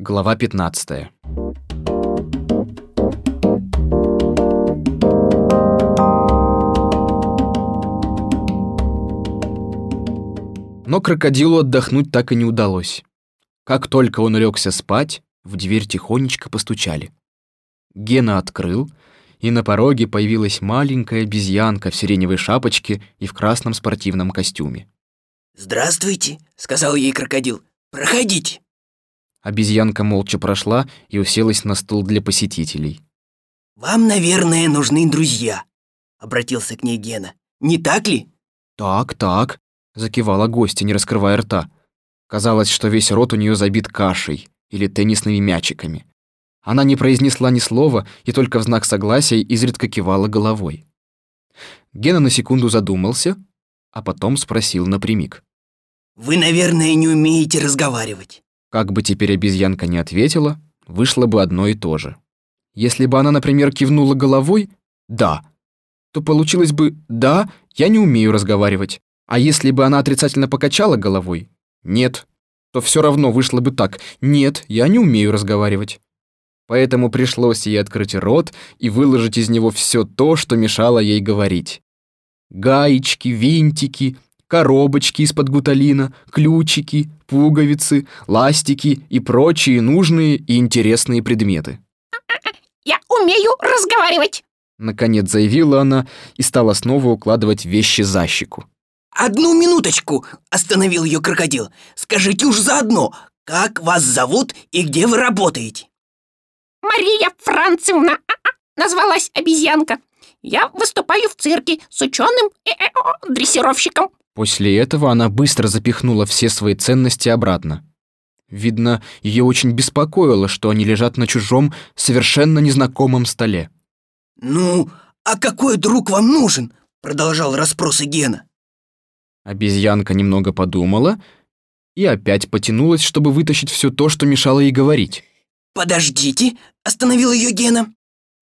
Глава 15. Но крокодилу отдохнуть так и не удалось. Как только он легся спать, в дверь тихонечко постучали. Гена открыл, и на пороге появилась маленькая обезьянка в сиреневой шапочке и в красном спортивном костюме. «Здравствуйте», — сказал ей крокодил. «Проходите». Обезьянка молча прошла и уселась на стул для посетителей. «Вам, наверное, нужны друзья», — обратился к ней Гена. «Не так ли?» «Так, так», — закивала гостья, не раскрывая рта. Казалось, что весь рот у нее забит кашей или теннисными мячиками. Она не произнесла ни слова и только в знак согласия изредка кивала головой. Гена на секунду задумался, а потом спросил напрямик. «Вы, наверное, не умеете разговаривать». Как бы теперь обезьянка не ответила, вышло бы одно и то же. Если бы она, например, кивнула головой «да», то получилось бы «да, я не умею разговаривать». А если бы она отрицательно покачала головой «нет», то все равно вышло бы так «нет, я не умею разговаривать». Поэтому пришлось ей открыть рот и выложить из него все то, что мешало ей говорить. Гаечки, винтики, коробочки из-под гуталина, ключики, пуговицы, ластики и прочие нужные и интересные предметы. «Я умею разговаривать!» Наконец заявила она и стала снова укладывать вещи за щеку. «Одну минуточку!» — остановил ее крокодил. «Скажите уж заодно, как вас зовут и где вы работаете?» «Мария Францевна!» а -а, назвалась обезьянка. «Я выступаю в цирке с ученым и э, э, дрессировщиком». После этого она быстро запихнула все свои ценности обратно. Видно, ее очень беспокоило, что они лежат на чужом, совершенно незнакомом столе. «Ну, а какой друг вам нужен?» — продолжал расспросы Гена. Обезьянка немного подумала и опять потянулась, чтобы вытащить все то, что мешало ей говорить. «Подождите», — остановил ее Гена.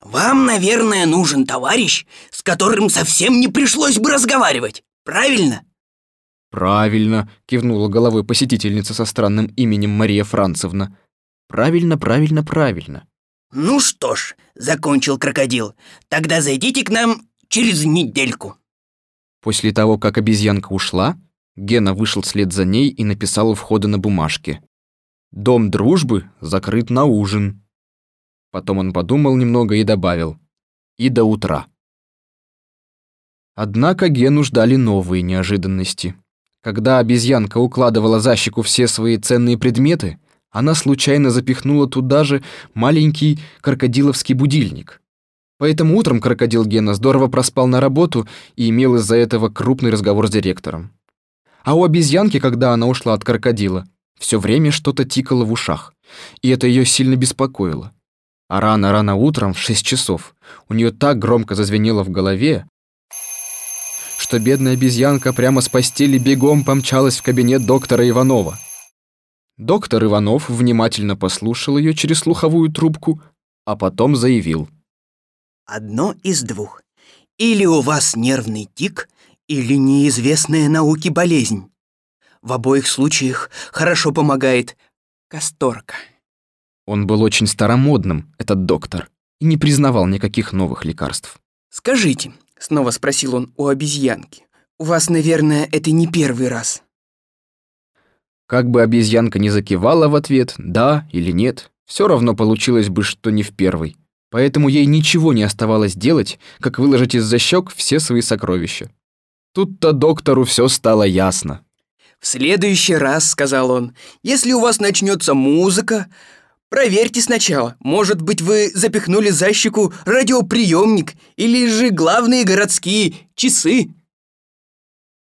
«Вам, наверное, нужен товарищ, с которым совсем не пришлось бы разговаривать, правильно?» «Правильно», — кивнула головой посетительница со странным именем Мария Францевна. «Правильно, правильно, правильно». «Ну что ж», — закончил крокодил, «тогда зайдите к нам через недельку». После того, как обезьянка ушла, Гена вышел вслед за ней и написал у входа на бумажке. «Дом дружбы закрыт на ужин». Потом он подумал немного и добавил. «И до утра». Однако Гену ждали новые неожиданности. Когда обезьянка укладывала за щеку все свои ценные предметы, она случайно запихнула туда же маленький крокодиловский будильник. Поэтому утром крокодил Гена здорово проспал на работу и имел из-за этого крупный разговор с директором. А у обезьянки, когда она ушла от крокодила, все время что-то тикало в ушах, и это ее сильно беспокоило. А рано-рано утром, в шесть часов, у нее так громко зазвенело в голове, что бедная обезьянка прямо с постели бегом помчалась в кабинет доктора Иванова. Доктор Иванов внимательно послушал ее через слуховую трубку, а потом заявил. «Одно из двух. Или у вас нервный тик, или неизвестная науке болезнь. В обоих случаях хорошо помогает касторка». Он был очень старомодным, этот доктор, и не признавал никаких новых лекарств. «Скажите, Снова спросил он у обезьянки. «У вас, наверное, это не первый раз». Как бы обезьянка не закивала в ответ, да или нет, все равно получилось бы, что не в первый. Поэтому ей ничего не оставалось делать, как выложить из-за щек все свои сокровища. Тут-то доктору все стало ясно. «В следующий раз», — сказал он, — «если у вас начнется музыка, Проверьте сначала. Может быть, вы запихнули за щеку радиоприемник или же главные городские часы.